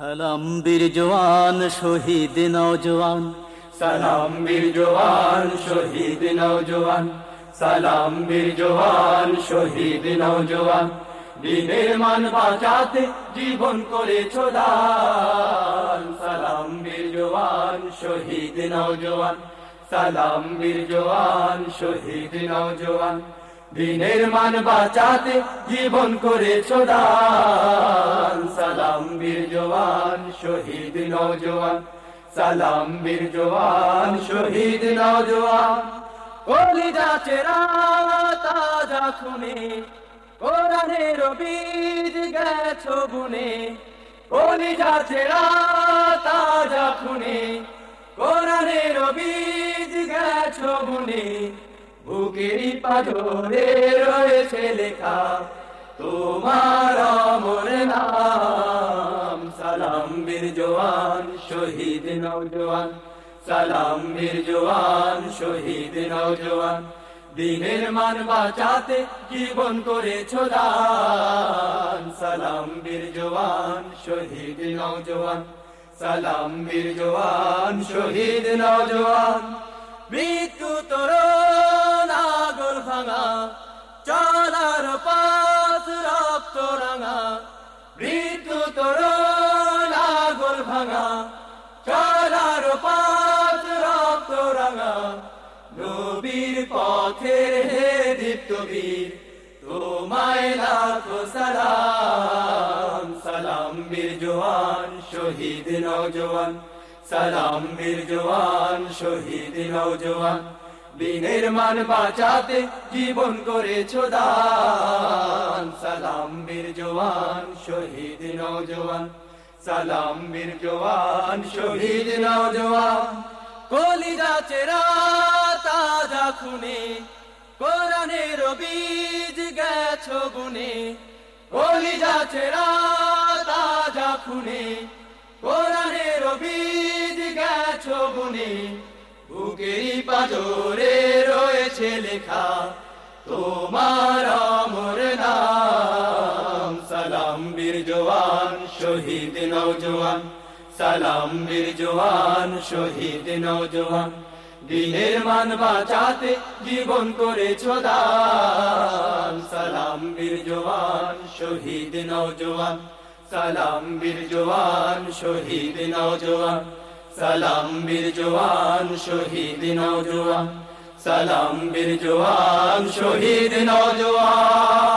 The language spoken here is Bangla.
সালাম বীর জওয়ান, শহীদ নওজওয়ান সালাম বীর জওয়ান, শহীদ নওজওয়ান সালাম বীর জওয়ান, শহীদ নওজওয়ান দিনের মান বাঁচাতে জীবন করেছ দান। সালাম বীর জওয়ান, শহীদ নওজওয়ান সালাম বীর জওয়ান, শহীদ নওজওয়ান দিনের মান বাঁচাতে জীবন করেছ দান সালাম বীর জওয়ান, শহীদ নওজওয়ান সালাম বীর জওয়ান, শহীদ নওজওয়ান কলিজা চেরা, তাজা খুনে। কোরআনের বীজ গেছো বুনে। কলিজা চেরা, তাজা খুনে। কোরআনের বীজ গেছো বুনে। বুকেরই পাজরে রয়েছে লেখা, তোমার অমর নাম, সালাম বীর জওয়ান, শহীদ নওজওয়ান সালাম বীর জওয়ান, শহীদ নওজওয়ান দিনের মান বাঁচাতে জীবন করেছ দান, সালাম বীর জওয়ান, শহীদ নওজওয়ান সালাম বীর জওয়ান, শহীদ নওজওয়ান পথের হে দীপ্ত বীর তোমায় লাখো সালাম। সালাম বীর জওয়ান, শহীদ নওজওয়ান সালাম বীর জওয়ান, শহীদ নওজওয়ান দিনের মান বাঁচাতে জীবন করেছ দান। সালাম বীর জওয়ান, শহীদ নওজওয়ান সালাম বীর জওয়ান, শহীদ নওজওয়ান কলিজা চেরা খুনে, কোরআনের বীজ গেছো গুনে কলিজা চেরা তাজা খুনে কোরআনের বীজ গেছো গুনে বুকেরই পাজরে রয়েছে লেখা, তোমার অমর নাম। সালাম বীর জওয়ান, শহীদ নওজওয়ান সালাম বীর জওয়ান, শহীদ নওজওয়ান দিনের মান বাঁচাতে জীবন করেছ দান। সালাম বীর জওয়ান, শহীদ নওজওয়ান সালাম বীর জওয়ান, শহীদ নওজওয়ান সালাম বীর জওয়ান, শহীদ নওজওয়ান সালাম বীর জওয়ান, শহীদ নওজওয়ান